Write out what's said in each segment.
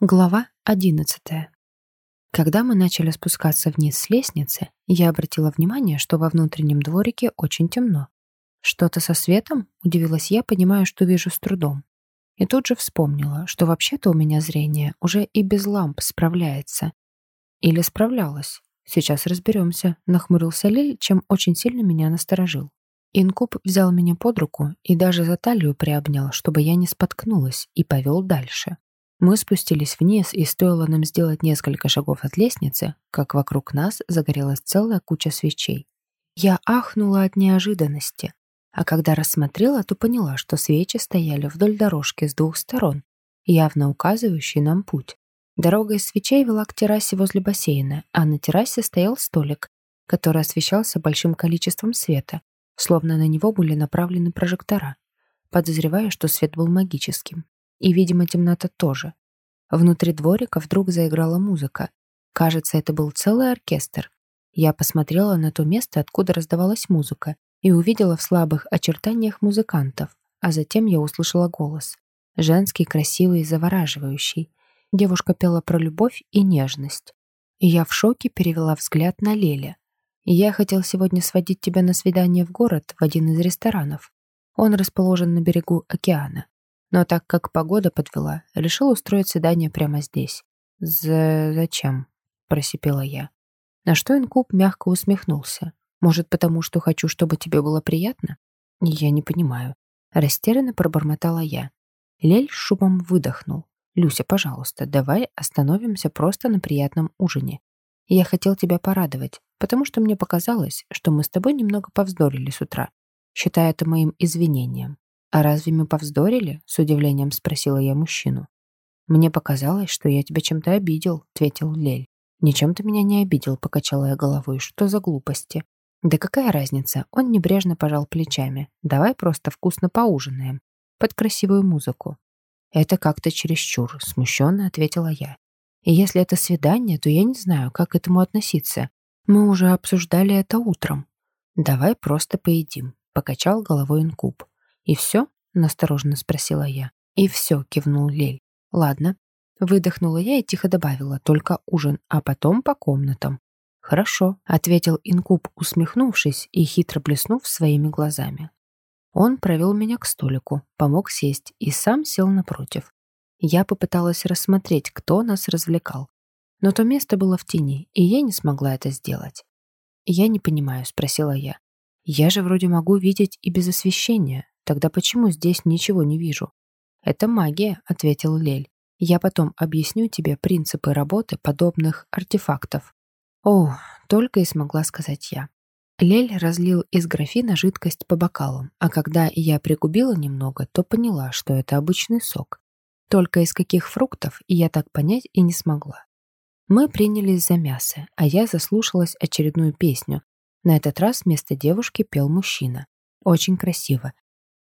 Глава одиннадцатая. Когда мы начали спускаться вниз с лестницы, я обратила внимание, что во внутреннем дворике очень темно. «Что-то со светом?» — удивилась я, понимая, что вижу с трудом. И тут же вспомнила, что вообще-то у меня зрение уже и без ламп справляется. Или справлялась. Сейчас разберемся, нахмурился Лиль, чем очень сильно меня насторожил. Инкуб взял меня под руку и даже за талию приобнял, чтобы я не споткнулась, и повел дальше. Мы спустились вниз, и стоило нам сделать несколько шагов от лестницы, как вокруг нас загорелась целая куча свечей. Я ахнула от неожиданности, а когда рассмотрела, то поняла, что свечи стояли вдоль дорожки с двух сторон, явно указывающей нам путь. Дорога из свечей вела к террасе возле бассейна, а на террасе стоял столик, который освещался большим количеством света, словно на него были направлены прожектора. Подозреваю, что свет был магическим. И, видимо, темнота тоже. Внутри дворика вдруг заиграла музыка. Кажется, это был целый оркестр. Я посмотрела на то место, откуда раздавалась музыка, и увидела в слабых очертаниях музыкантов, а затем я услышала голос. Женский, красивый и завораживающий. Девушка пела про любовь и нежность. И я в шоке перевела взгляд на Леля. «Я хотел сегодня сводить тебя на свидание в город, в один из ресторанов. Он расположен на берегу океана. Но так как погода подвела, решил устроить свидание прямо здесь. «За... зачем?» — просипела я. На что инкуб мягко усмехнулся. «Может, потому что хочу, чтобы тебе было приятно?» «Я не понимаю». Растерянно пробормотала я. Лель шумом выдохнул. «Люся, пожалуйста, давай остановимся просто на приятном ужине. Я хотел тебя порадовать, потому что мне показалось, что мы с тобой немного повздорили с утра, считая это моим извинением. «А разве мы повздорили?» — с удивлением спросила я мужчину. «Мне показалось, что я тебя чем-то обидел», — ответил Лель. «Ничем ты меня не обидел», — покачала я головой. «Что за глупости?» «Да какая разница?» Он небрежно пожал плечами. «Давай просто вкусно поужинаем. Под красивую музыку». «Это как-то чересчур», — смущенно ответила я. «И если это свидание, то я не знаю, как к этому относиться. Мы уже обсуждали это утром». «Давай просто поедим», — покачал головой инкуб. «И все?» — настороженно спросила я. «И все», — кивнул Лель. «Ладно». Выдохнула я и тихо добавила, только ужин, а потом по комнатам. «Хорошо», — ответил Инкуб, усмехнувшись и хитро блеснув своими глазами. Он провел меня к столику, помог сесть и сам сел напротив. Я попыталась рассмотреть, кто нас развлекал. Но то место было в тени, и я не смогла это сделать. «Я не понимаю», — спросила я. «Я же вроде могу видеть и без освещения. Тогда почему здесь ничего не вижу? Это магия, ответил Лель. Я потом объясню тебе принципы работы подобных артефактов. О, только и смогла сказать я. Лель разлил из графина жидкость по бокалам, а когда я пригубила немного, то поняла, что это обычный сок. Только из каких фруктов я так понять и не смогла. Мы принялись за мясо, а я заслушалась очередную песню. На этот раз вместо девушки пел мужчина. Очень красиво,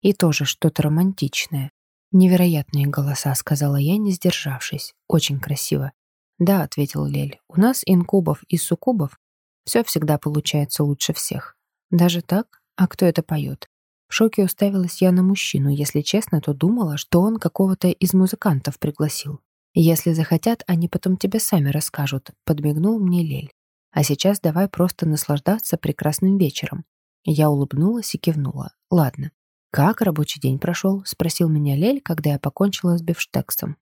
и тоже что-то романтичное. «Невероятные голоса», — сказала я, не сдержавшись. «Очень красиво». «Да», — ответил Лель, — «у нас инкубов и суккубов все всегда получается лучше всех». «Даже так? А кто это поет?» В шоке уставилась я на мужчину, если честно, то думала, что он какого-то из музыкантов пригласил. «Если захотят, они потом тебе сами расскажут», — подмигнул мне Лель. «А сейчас давай просто наслаждаться прекрасным вечером». Я улыбнулась и кивнула. «Ладно, «Как рабочий день прошел?» — спросил меня Лель, когда я покончила с бифштексом.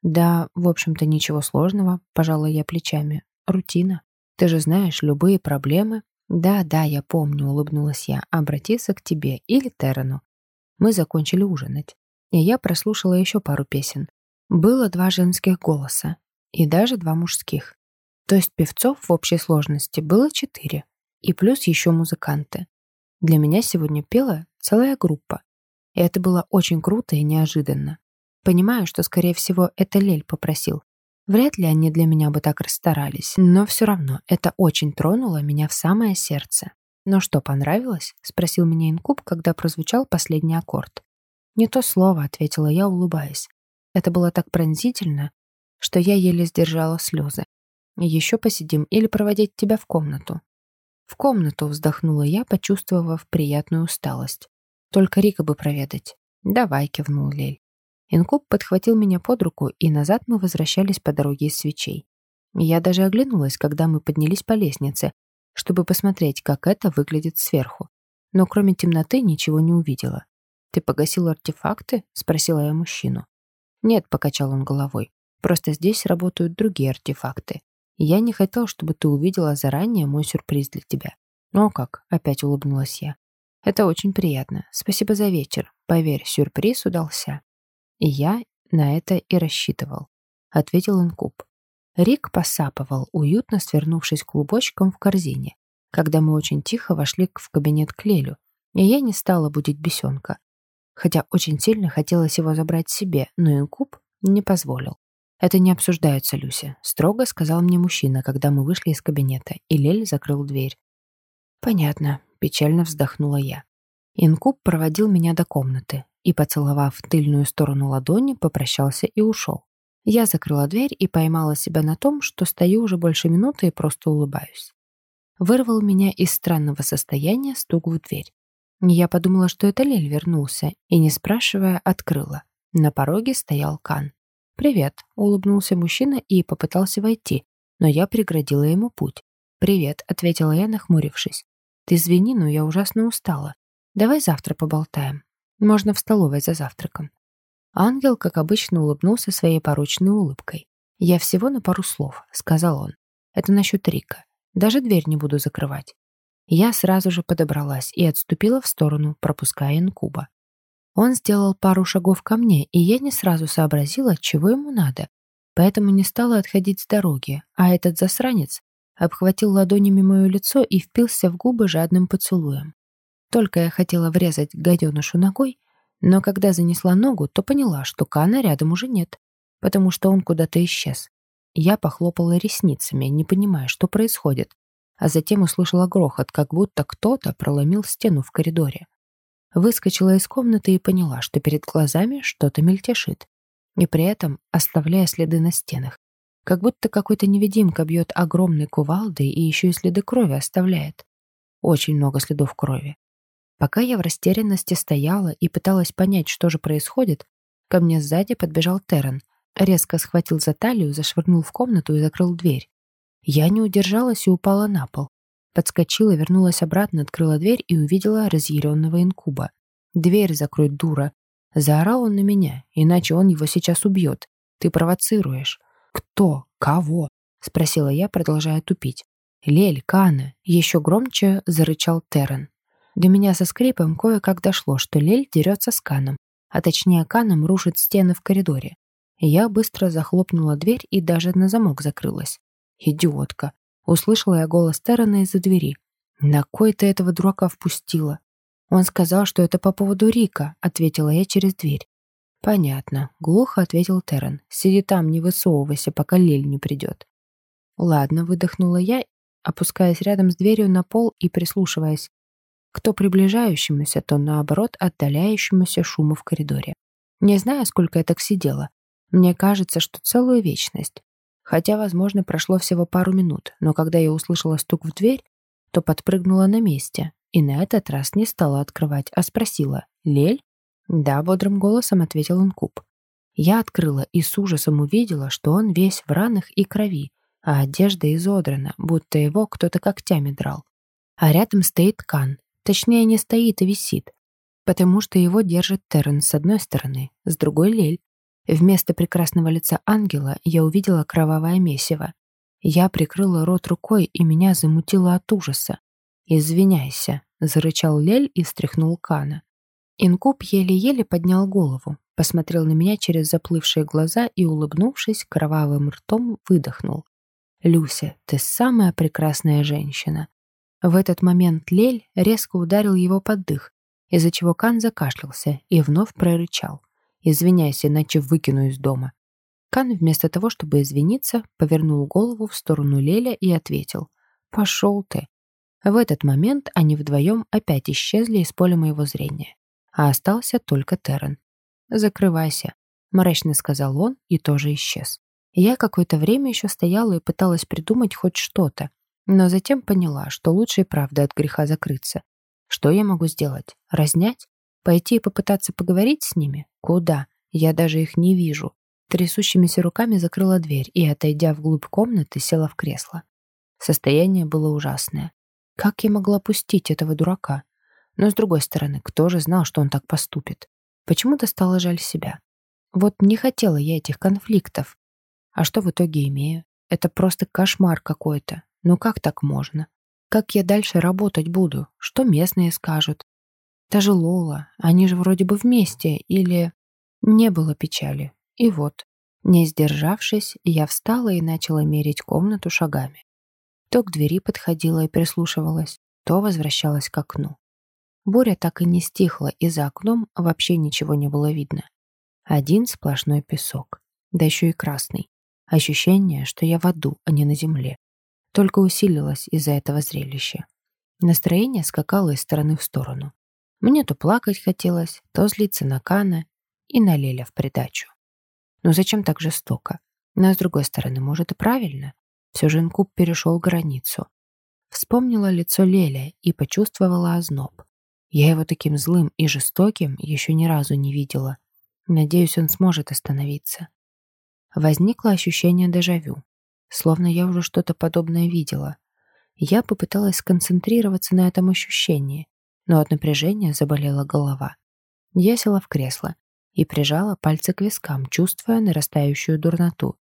«Да, в общем-то, ничего сложного», — пожала я плечами. «Рутина. Ты же знаешь, любые проблемы...» «Да, да, я помню», — улыбнулась я. «Обратиться к тебе или Терану». Мы закончили ужинать. И я прослушала еще пару песен. Было два женских голоса. И даже два мужских. То есть певцов в общей сложности было четыре. И плюс еще музыканты. Для меня сегодня пела целая группа. И это было очень круто и неожиданно. Понимаю, что, скорее всего, это Лель попросил. Вряд ли они для меня бы так расстарались, но все равно это очень тронуло меня в самое сердце. «Ну что, понравилось?» — спросил меня Инкуб, когда прозвучал последний аккорд. «Не то слово», — ответила я, улыбаясь. Это было так пронзительно, что я еле сдержала слезы. «Еще посидим или проводить тебя в комнату?» В комнату вздохнула я, почувствовав приятную усталость. Только Рика бы проведать. «Давай», — кивнул Лель. Инкуб подхватил меня под руку, и назад мы возвращались по дороге из свечей. Я даже оглянулась, когда мы поднялись по лестнице, чтобы посмотреть, как это выглядит сверху. Но кроме темноты ничего не увидела. «Ты погасил артефакты?» — спросила я мужчину. «Нет», — покачал он головой. «Просто здесь работают другие артефакты. Я не хотел, чтобы ты увидела заранее мой сюрприз для тебя». «О как!» — опять улыбнулась я. «Это очень приятно. Спасибо за вечер. Поверь, сюрприз удался». И я на это и рассчитывал, — ответил Инкуб. Рик посапывал, уютно свернувшись клубочком в корзине, когда мы очень тихо вошли в кабинет к Лелю, и я не стала будить бесенка. Хотя очень сильно хотелось его забрать себе, но Инкуб не позволил. «Это не обсуждается, Люся», — строго сказал мне мужчина, когда мы вышли из кабинета, и Лель закрыл дверь. «Понятно», — печально вздохнула я. Инкуб проводил меня до комнаты и, поцеловав тыльную сторону ладони, попрощался и ушел. Я закрыла дверь и поймала себя на том, что стою уже больше минуты и просто улыбаюсь. Вырвал меня из странного состояния стук в дверь. Я подумала, что это Лель вернулся, и, не спрашивая, открыла. На пороге стоял Кан. «Привет», — улыбнулся мужчина и попытался войти, но я преградила ему путь. «Привет», — ответила я, нахмурившись. «Ты извини, но я ужасно устала. Давай завтра поболтаем. Можно в столовой за завтраком». Ангел, как обычно, улыбнулся своей порочной улыбкой. «Я всего на пару слов», — сказал он. «Это насчет Рика. Даже дверь не буду закрывать». Я сразу же подобралась и отступила в сторону, пропуская инкуба. Он сделал пару шагов ко мне, и я не сразу сообразила, чего ему надо, поэтому не стала отходить с дороги, а этот засранец обхватил ладонями мое лицо и впился в губы жадным поцелуем. Только я хотела врезать гаденышу ногой, но когда занесла ногу, то поняла, что Кана рядом уже нет, потому что он куда-то исчез. Я похлопала ресницами, не понимая, что происходит, а затем услышала грохот, как будто кто-то проломил стену в коридоре. Выскочила из комнаты и поняла, что перед глазами что-то мельтешит, и при этом оставляя следы на стенах. Как будто какой-то невидимка бьет огромной кувалдой и еще и следы крови оставляет. Очень много следов крови. Пока я в растерянности стояла и пыталась понять, что же происходит, ко мне сзади подбежал Террен, резко схватил за талию, зашвырнул в комнату и закрыл дверь. Я не удержалась и упала на пол. Подскочила, вернулась обратно, открыла дверь и увидела разъяренного инкуба. «Дверь закрой, дура!» Заорал он на меня, иначе он его сейчас убьет. Ты провоцируешь. «Кто? Кого?» — спросила я, продолжая тупить. «Лель, Кана!» — еще громче зарычал Террен. До меня со скрипом кое-как дошло, что Лель дерется с Каном, а точнее Каном рушит стены в коридоре. Я быстро захлопнула дверь и даже на замок закрылась. «Идиотка!» — услышала я голос Террена из-за двери. «На кой ты этого дурака впустила?» «Он сказал, что это по поводу Рика», — ответила я через дверь. «Понятно», — глухо ответил Террен. «Сиди там, не высовывайся, пока Лель не придет». «Ладно», — выдохнула я, опускаясь рядом с дверью на пол и прислушиваясь кто приближающемуся, то наоборот отдаляющемуся шуму в коридоре. Не знаю, сколько я так сидела. Мне кажется, что целую вечность. Хотя, возможно, прошло всего пару минут, но когда я услышала стук в дверь, то подпрыгнула на месте и на этот раз не стала открывать, а спросила «Лель?» «Да», — бодрым голосом ответил Инкуб. Я открыла и с ужасом увидела, что он весь в ранах и крови, а одежда изодрана, будто его кто-то когтями драл. А рядом стоит Кан, Точнее, не стоит, а висит. Потому что его держит Террен с одной стороны, с другой — Лель. Вместо прекрасного лица ангела я увидела кровавое месиво. Я прикрыла рот рукой, и меня замутило от ужаса. «Извиняйся», — зарычал Лель и встряхнул Кана. Инкуб еле-еле поднял голову, посмотрел на меня через заплывшие глаза и, улыбнувшись, кровавым ртом выдохнул. «Люся, ты самая прекрасная женщина. В этот момент Лель резко ударил его под дых, из-за чего Кан закашлялся и вновь прорычал. «Извиняйся, иначе выкину из дома». Кан вместо того, чтобы извиниться, повернул голову в сторону Леля и ответил «Пошел ты». В этот момент они вдвоем опять исчезли из поля моего зрения, а остался только Террен. «Закрывайся», — мрачно сказал он и тоже исчез. Я какое-то время еще стояла и пыталась придумать хоть что-то, но затем поняла, что лучше и правда от греха закрыться. Что я могу сделать? Разнять? Пойти и попытаться поговорить с ними? Куда? Я даже их не вижу. Трясущимися руками закрыла дверь и, отойдя вглубь комнаты, села в кресло. Состояние было ужасное. Как я могла пустить этого дурака? Но, с другой стороны, кто же знал, что он так поступит? Почему-то стало жаль себя. Вот не хотела я этих конфликтов. А что в итоге имею? Это просто кошмар какой-то. Ну как так можно? Как я дальше работать буду? Что местные скажут? Та же Лола, они же вроде бы вместе, или... Не было печали. И вот, не сдержавшись, я встала и начала мерить комнату шагами. То к двери подходила и прислушивалась, то возвращалась к окну. Буря так и не стихла, и за окном вообще ничего не было видно. Один сплошной песок, да еще и красный. Ощущение, что я в аду, а не на земле. Только усилилось из-за этого зрелища. Настроение скакало из стороны в сторону. Мне то плакать хотелось, то злиться на Кана и на Леля в придачу. Но зачем так жестоко? Но с другой стороны, может и правильно. Все же инкуб перешел границу. Вспомнила лицо Леля и почувствовала озноб. Я его таким злым и жестоким еще ни разу не видела. Надеюсь, он сможет остановиться. Возникло ощущение дежавю. Словно я уже что-то подобное видела. Я попыталась сконцентрироваться на этом ощущении, но от напряжения заболела голова. Я села в кресло и прижала пальцы к вискам, чувствуя нарастающую дурноту.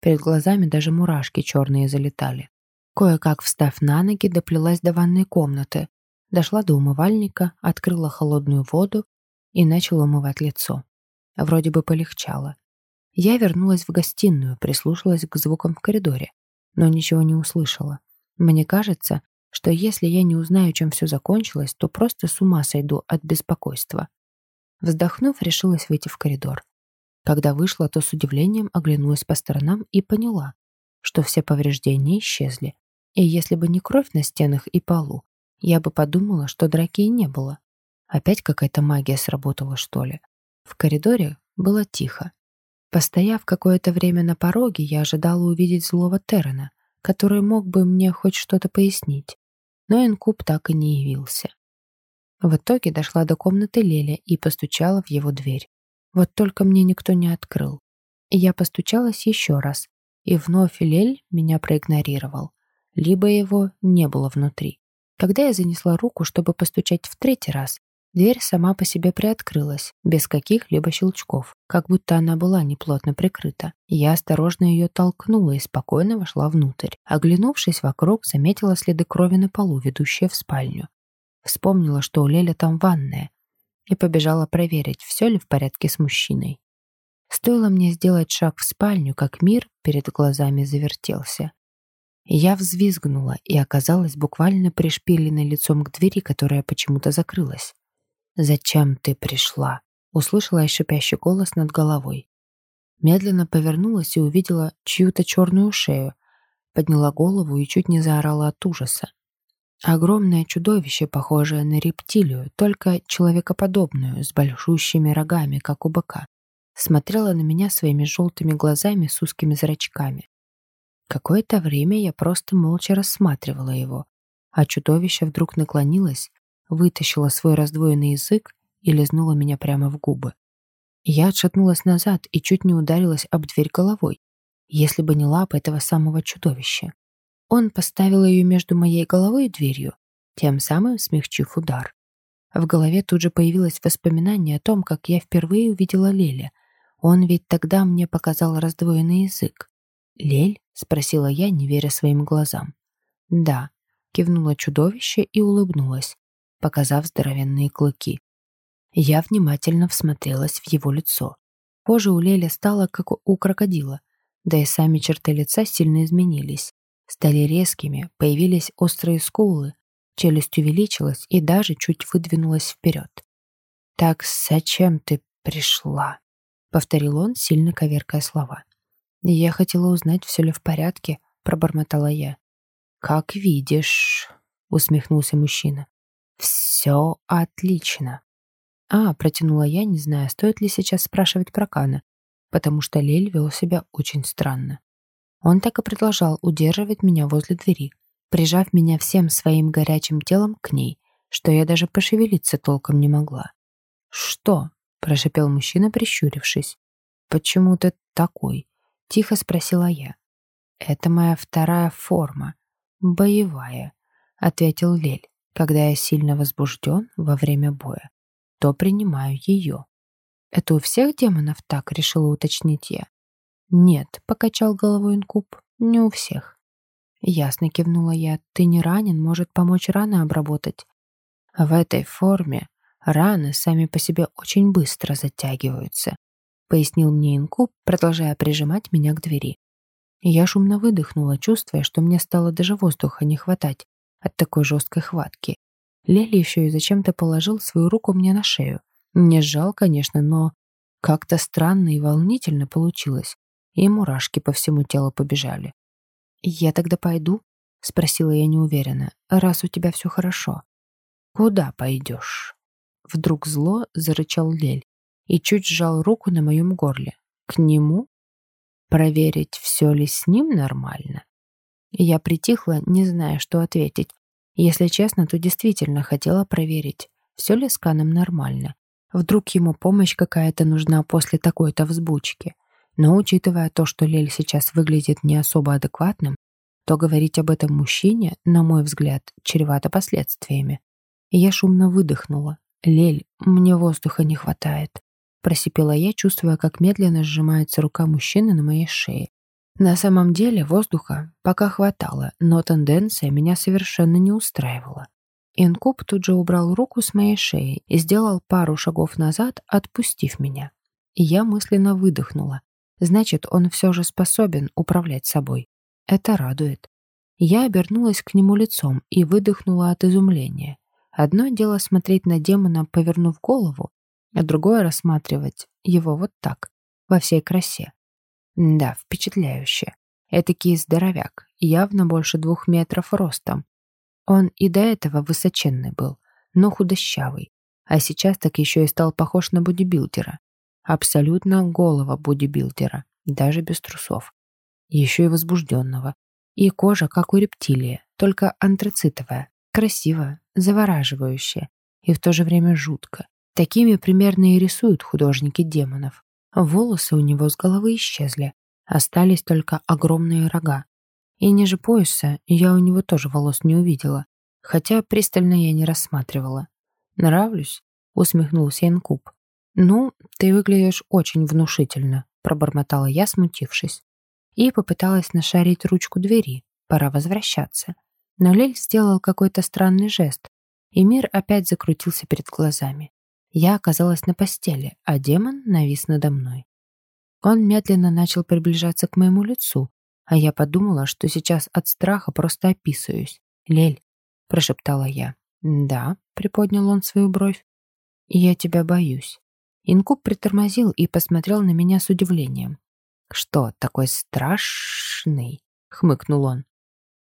Перед глазами даже мурашки черные залетали. Кое-как встав на ноги, доплелась до ванной комнаты, дошла до умывальника, открыла холодную воду и начала умывать лицо. Вроде бы полегчало. Я вернулась в гостиную, прислушалась к звукам в коридоре, но ничего не услышала. Мне кажется, что если я не узнаю, чем все закончилось, то просто с ума сойду от беспокойства. Вздохнув, решилась выйти в коридор. Когда вышла, то с удивлением оглянулась по сторонам и поняла, что все повреждения исчезли. И если бы не кровь на стенах и полу, я бы подумала, что драки не было. Опять какая-то магия сработала, что ли. В коридоре было тихо. Постояв какое-то время на пороге, я ожидала увидеть злого Террена, который мог бы мне хоть что-то пояснить. Но инкуб так и не явился. В итоге дошла до комнаты Леля и постучала в его дверь. Вот только мне никто не открыл. И я постучалась еще раз, и вновь Лель меня проигнорировал. Либо его не было внутри. Когда я занесла руку, чтобы постучать в третий раз, Дверь сама по себе приоткрылась, без каких-либо щелчков, как будто она была неплотно прикрыта. Я осторожно ее толкнула и спокойно вошла внутрь. Оглянувшись вокруг, заметила следы крови на полу, ведущие в спальню. Вспомнила, что у Леля там ванная, и побежала проверить, все ли в порядке с мужчиной. Стоило мне сделать шаг в спальню, как мир перед глазами завертелся. Я взвизгнула и оказалась буквально пришпиленной лицом к двери, которая почему-то закрылась. «Зачем ты пришла?» Услышала я шипящий голос над головой. Медленно повернулась и увидела чью-то черную шею, подняла голову и чуть не заорала от ужаса. Огромное чудовище, похожее на рептилию, только человекоподобную, с большущими рогами, как у быка, смотрело на меня своими желтыми глазами с узкими зрачками. Какое-то время я просто молча рассматривала его, а чудовище вдруг наклонилось вытащила свой раздвоенный язык и лизнула меня прямо в губы. Я отшатнулась назад и чуть не ударилась об дверь головой, если бы не лапа этого самого чудовища. Он поставил ее между моей головой и дверью, тем самым смягчив удар. В голове тут же появилось воспоминание о том, как я впервые увидела Леля. Он ведь тогда мне показал раздвоенный язык. «Лель?» — спросила я, не веря своим глазам. «Да», — кивнуло чудовище и улыбнулась показав здоровенные клыки. Я внимательно всмотрелась в его лицо. Кожа у Леля стала, как у крокодила, да и сами черты лица сильно изменились. Стали резкими, появились острые скулы, челюсть увеличилась и даже чуть выдвинулась вперед. «Так зачем ты пришла?» — повторил он, сильно коверкая слова. «Я хотела узнать, все ли в порядке», — пробормотала я. «Как видишь», — усмехнулся мужчина. «Все отлично». «А», — протянула я, не зная, стоит ли сейчас спрашивать про Кана, потому что Лель вел себя очень странно. Он так и продолжал удерживать меня возле двери, прижав меня всем своим горячим телом к ней, что я даже пошевелиться толком не могла. «Что?» — прошипел мужчина, прищурившись. «Почему ты такой?» — тихо спросила я. «Это моя вторая форма, боевая», — ответил Лель. «Когда я сильно возбужден во время боя, то принимаю ее». «Это у всех демонов так?» — решила уточнить я. «Нет», — покачал головой инкуб, — «не у всех». Ясно кивнула я. «Ты не ранен, может помочь раны обработать». В этой форме раны сами по себе очень быстро затягиваются, пояснил мне инкуб, продолжая прижимать меня к двери. Я шумно выдохнула, чувствуя, что мне стало даже воздуха не хватать от такой жесткой хватки. Лели еще и зачем-то положил свою руку мне на шею. Не сжал, конечно, но как-то странно и волнительно получилось и мурашки по всему телу побежали. «Я тогда пойду?» — спросила я неуверенно. «Раз у тебя все хорошо». «Куда пойдешь?» Вдруг зло зарычал Лель и чуть сжал руку на моем горле. «К нему? Проверить, все ли с ним нормально?» Я притихла, не зная, что ответить. Если честно, то действительно хотела проверить, все ли с Каном нормально. Вдруг ему помощь какая-то нужна после такой-то взбучки. Но учитывая то, что Лель сейчас выглядит не особо адекватным, то говорить об этом мужчине, на мой взгляд, чревато последствиями. Я шумно выдохнула. «Лель, мне воздуха не хватает», — просипела я, чувствуя, как медленно сжимается рука мужчины на моей шее. На самом деле воздуха пока хватало, но тенденция меня совершенно не устраивала. Инкуб тут же убрал руку с моей шеи и сделал пару шагов назад, отпустив меня. И я мысленно выдохнула, Значит, он все же способен управлять собой. Это радует. Я обернулась к нему лицом и выдохнула от изумления. Одно дело смотреть на демона, повернув голову, а другое — рассматривать его вот так, во всей красе. Да, впечатляюще. Этакий здоровяк, явно больше двух метров ростом. Он и до этого высоченный был, но худощавый, а сейчас так еще и стал похож на бодибилдера. Абсолютно голого бодибилдера, даже без трусов. Еще и возбужденного. И кожа, как у рептилии, только антрацитовая. Красивая, завораживающая и в то же время жутко. Такими примерно и рисуют художники демонов. Волосы у него с головы исчезли. Остались только огромные рога. И ниже пояса я у него тоже волос не увидела, хотя пристально я не рассматривала. «Нравлюсь?» — усмехнулся Инкуб. «Ну, ты выглядишь очень внушительно», — пробормотала я, смутившись. И попыталась нашарить ручку двери. Пора возвращаться. Но Лель сделал какой-то странный жест, и мир опять закрутился перед глазами. Я оказалась на постели, а демон навис надо мной. Он медленно начал приближаться к моему лицу, а я подумала, что сейчас от страха просто описываюсь. «Лель», — прошептала я. «Да», — приподнял он свою бровь. «Я тебя боюсь». Инкуб притормозил и посмотрел на меня с удивлением. «Что, такой страшный?» — хмыкнул он.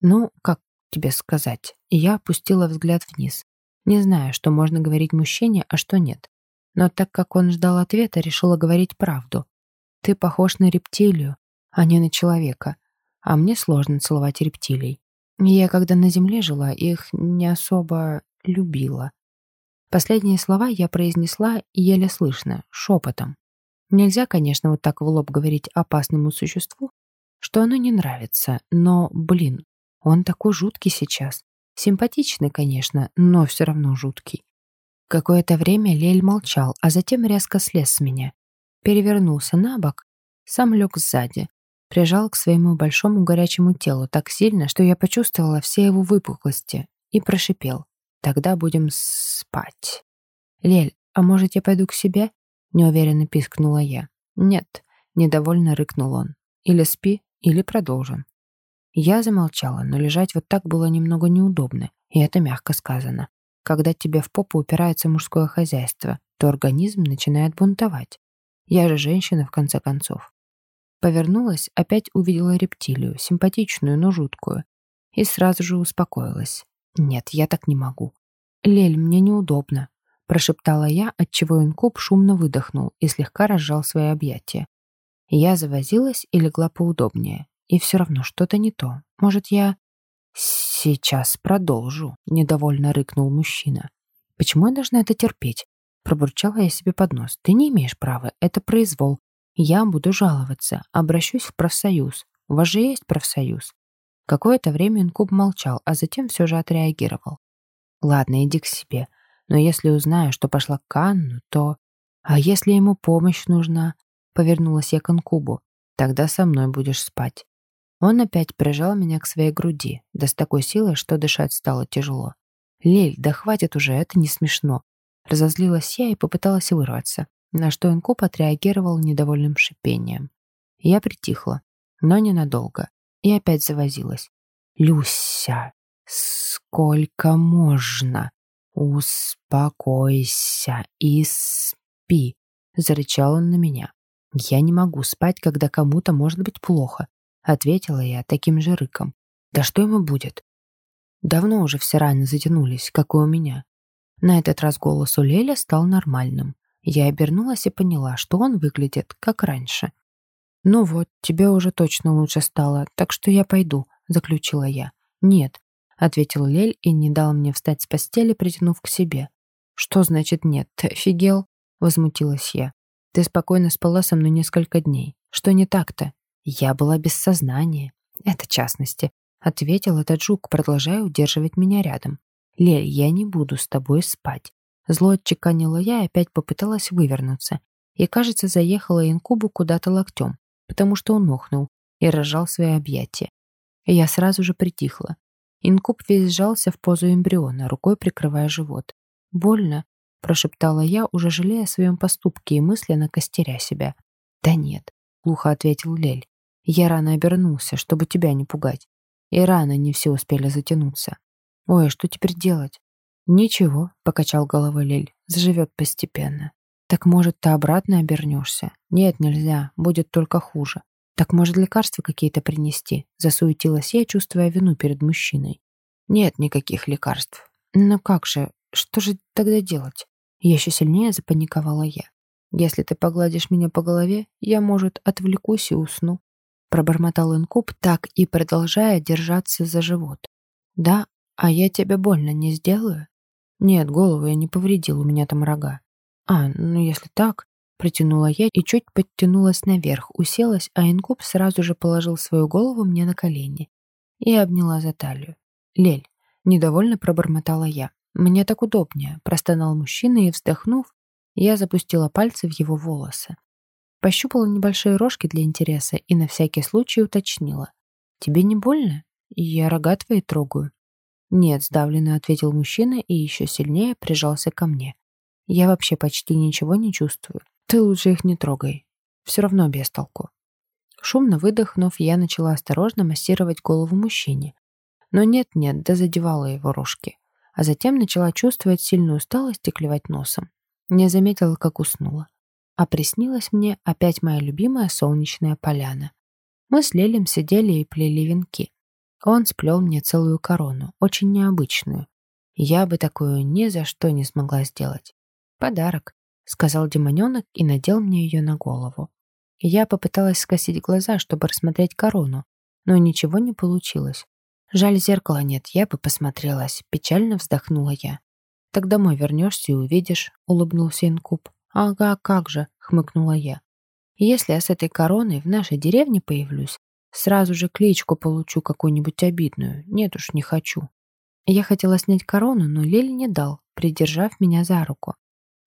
«Ну, как тебе сказать?» Я опустила взгляд вниз. Не знаю, что можно говорить мужчине, а что нет. Но так как он ждал ответа, решила говорить правду. «Ты похож на рептилию, а не на человека. А мне сложно целовать рептилий. Я, когда на земле жила, их не особо любила. Последние слова я произнесла еле слышно, шепотом. Нельзя, конечно, вот так в лоб говорить опасному существу, что оно не нравится, но, блин, он такой жуткий сейчас. Симпатичный, конечно, но все равно жуткий. Какое-то время Лель молчал, а затем резко слез с меня. Перевернулся на бок, сам лег сзади, прижал к своему большому горячему телу так сильно, что я почувствовала все его выпуклости и прошипел. Тогда будем спать. Лель, а может, я пойду к себе? Неуверенно пискнула я. Нет, недовольно рыкнул он. Или спи, или продолжим. Я замолчала, но лежать вот так было немного неудобно, и это мягко сказано. Когда тебе в попу упирается мужское хозяйство, то организм начинает бунтовать. Я же женщина, в конце концов. Повернулась, опять увидела рептилию, симпатичную, но жуткую, и сразу же успокоилась. «Нет, я так не могу». «Лель, мне неудобно», — прошептала я, отчего инкуб шумно выдохнул и слегка разжал свои объятия. Я завозилась и легла поудобнее. И все равно что-то не то. Может, я... «Сейчас продолжу», — недовольно рыкнул мужчина. «Почему я должна это терпеть? Пробурчала я себе под нос. «Ты не имеешь права, это произвол. Я буду жаловаться, обращусь в профсоюз. У вас же есть профсоюз?» Какое-то время инкуб молчал, а затем все же отреагировал. «Ладно, иди к себе. Но если узнаю, что пошла к Канну, то... А если ему помощь нужна?» Повернулась я к инкубу. «Тогда со мной будешь спать». Он опять прижал меня к своей груди, да с такой силой, что дышать стало тяжело. «Лель, да хватит уже, это не смешно». Разозлилась я и попыталась вырваться, на что инкуб отреагировал недовольным шипением. Я притихла, но ненадолго, и опять завозилась. «Люся, сколько можно? Успокойся и спи!» Зарычал он на меня. «Я не могу спать, когда кому-то может быть плохо», ответила я таким же рыком. «Да что ему будет? Давно уже все раны затянулись, как и у меня. На этот раз голос у Леля стал нормальным. Я обернулась и поняла, что он выглядит как раньше. «Ну вот, тебе уже точно лучше стало, так что я пойду», — заключила я. «Нет», — ответил Лель и не дал мне встать с постели, притянув к себе. «Что значит нет? Ты офигел?» — возмутилась я. «Ты спокойно спала со мной несколько дней. Что не так-то?» «Я была без сознания. Это частности. — ответил этот жук, продолжая удерживать меня рядом. «Лель, я не буду с тобой спать». Зло отчеканила я и опять попыталась вывернуться. И, кажется, заехала инкубу куда-то локтем, потому что он охнул и разжал свои объятия. И я сразу же притихла. Инкуб весь сжался в позу эмбриона, рукой прикрывая живот. «Больно?» — прошептала я, уже жалея о своем поступке и мысленно костеря себя. «Да нет», — глухо ответил Лель. «Я рано обернулся, чтобы тебя не пугать. И рано не все успели затянуться. Ой, что теперь делать? Ничего, покачал головой Лель, заживет постепенно. Так может, ты обратно обернешься? Нет, нельзя, будет только хуже. Так может, лекарства какие-то принести? Засуетилась я, чувствуя вину перед мужчиной. Нет никаких лекарств. Ну как же, что же тогда делать? Еще сильнее запаниковала я. Если ты погладишь меня по голове, я, может, отвлекусь и усну. Пробормотал инкуб, так и продолжая держаться за живот. «Да, а я тебе больно не сделаю?» «Нет, голову я не повредил, у меня там рога». «А, ну если так...» Притянула я и чуть подтянулась наверх, уселась, а инкуб сразу же положил свою голову мне на колени и обняла за талию. «Лель», — недовольно пробормотала я. «Мне так удобнее», — простонал мужчина и, вздохнув, я запустила пальцы в его волосы. Пощупала небольшие рожки для интереса и на всякий случай уточнила. «Тебе не больно? Я рога твои трогаю». «Нет», — сдавленно ответил мужчина и еще сильнее прижался ко мне. «Я вообще почти ничего не чувствую. Ты лучше их не трогай. Все равно без толку». Шумно выдохнув, я начала осторожно массировать голову мужчине. Но нет-нет, да задевала его рожки. А затем начала чувствовать сильную усталость и клевать носом. Не заметила, как уснула а приснилась мне опять моя любимая солнечная поляна. Мы с Лелем сидели и плели венки. Он сплел мне целую корону, очень необычную. Я бы такую ни за что не смогла сделать. «Подарок», — сказал демоненок и надел мне ее на голову. Я попыталась скосить глаза, чтобы рассмотреть корону, но ничего не получилось. Жаль, зеркала нет, я бы посмотрелась. Печально вздохнула я. «Так домой вернешься и увидишь», — улыбнулся инкуб. «Ага, как же», — хмыкнула я. «Если я с этой короной в нашей деревне появлюсь, сразу же кличку получу какую-нибудь обидную. Нет уж, не хочу». Я хотела снять корону, но Лель не дал, придержав меня за руку.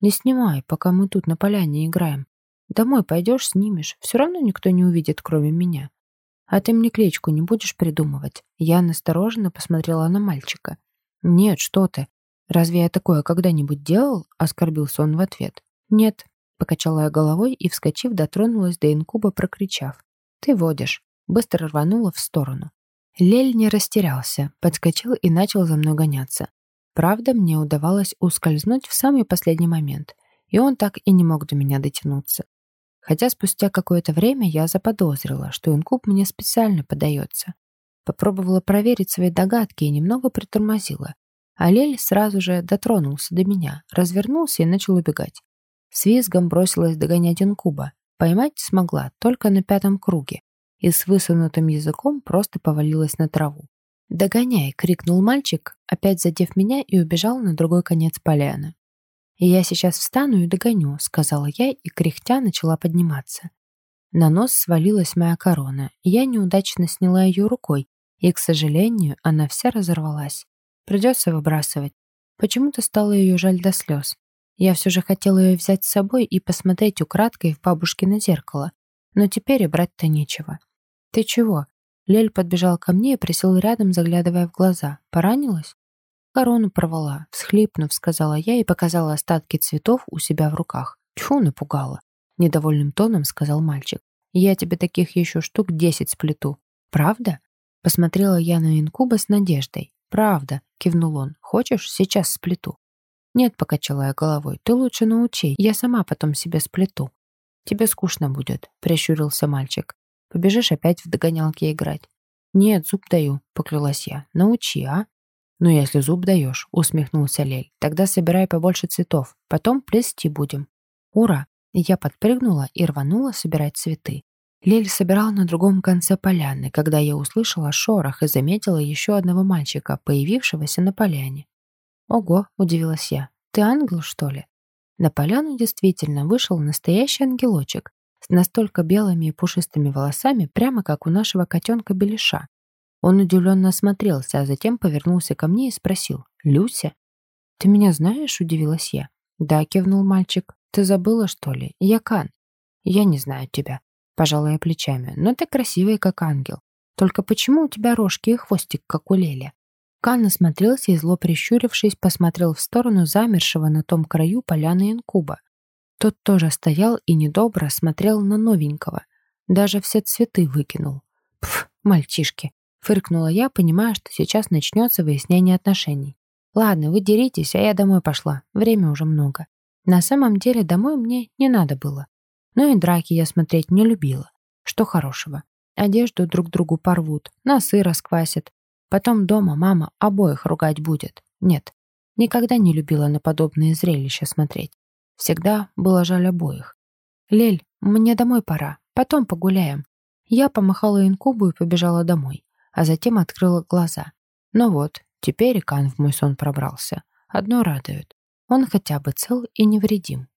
«Не снимай, пока мы тут на поляне играем. Домой пойдешь, снимешь. Все равно никто не увидит, кроме меня. А ты мне кличку не будешь придумывать?» Я настороженно посмотрела на мальчика. «Нет, что ты. Разве я такое когда-нибудь делал?» Оскорбился он в ответ. «Нет», — покачала я головой и, вскочив, дотронулась до инкуба, прокричав. «Ты водишь». Быстро рванула в сторону. Лель не растерялся, подскочил и начал за мной гоняться. Правда, мне удавалось ускользнуть в самый последний момент, и он так и не мог до меня дотянуться. Хотя спустя какое-то время я заподозрила, что инкуб мне специально подается. Попробовала проверить свои догадки и немного притормозила. А Лель сразу же дотронулся до меня, развернулся и начал убегать. С визгом бросилась догонять инкуба. Поймать смогла только на пятом круге и с высунутым языком просто повалилась на траву. «Догоняй!» — крикнул мальчик, опять задев меня и убежал на другой конец поляны. Я сейчас встану и догоню, сказала я и кряхтя начала подниматься. На нос свалилась моя корона, я неудачно сняла ее рукой, и, к сожалению, она вся разорвалась. Придется выбрасывать. Почему-то стало ее жаль до слез. Я все же хотела ее взять с собой и посмотреть украдкой в бабушкино зеркало, но теперь и брать-то нечего. «Ты чего?» Лель подбежал ко мне и присел рядом, заглядывая в глаза. «Поранилась?» «Корону порвала», — всхлипнув, сказала я и показала остатки цветов у себя в руках. «Тьфу, напугала!» — недовольным тоном сказал мальчик. «Я тебе таких еще штук десять сплету. Правда?» Посмотрела я на инкуба с надеждой. «Правда», — кивнул он. «Хочешь, сейчас сплету?» «Нет», — покачала я головой. «Ты лучше научи, я сама потом себе сплету». «Тебе скучно будет», — прищурился мальчик. «Побежишь опять в догонялки играть». «Нет, зуб даю», — поклялась я. «Научи, а?» «Ну, если зуб даешь», — усмехнулся Лель. «Тогда собирай побольше цветов. Потом плести будем». «Ура!» Я подпрыгнула и рванула собирать цветы. Лель собирал на другом конце поляны, когда я услышала шорох и заметила еще одного мальчика, появившегося на поляне. «Ого!» — удивилась я. «Ты ангел, что ли?» На поляну действительно вышел настоящий ангелочек с настолько белыми и пушистыми волосами, прямо как у нашего котенка Белиша. Он удивленно осмотрелся, а затем повернулся ко мне и спросил. «Люся?» «Ты меня знаешь?» — удивилась я. «Да», — кивнул мальчик. «Ты забыла, что ли? Я Кан». «Я не знаю тебя», — пожала я плечами. «Но ты красивая, как ангел. Только почему у тебя рожки и хвостик, как у Лели?» Кан осмотрелся и, зло прищурившись, посмотрел в сторону замершего на том краю поляны инкуба. Тот тоже стоял и недобро смотрел на новенького. Даже все цветы выкинул. «Пф, мальчишки!» — фыркнула я, понимая, что сейчас начнется выяснение отношений. «Ладно, вы деритесь, а я домой пошла. Время уже много. На самом деле домой мне не надо было. Но и драки я смотреть не любила. Что хорошего? Одежду друг другу порвут, носы расквасят, Потом дома мама обоих ругать будет. Нет, никогда не любила на подобные зрелища смотреть. Всегда было жаль обоих. «Лель, мне домой пора. Потом погуляем». Я помахала инкубу и побежала домой, а затем открыла глаза. Ну вот, теперь и Кан в мой сон пробрался. Одно радует. Он хотя бы цел и невредим.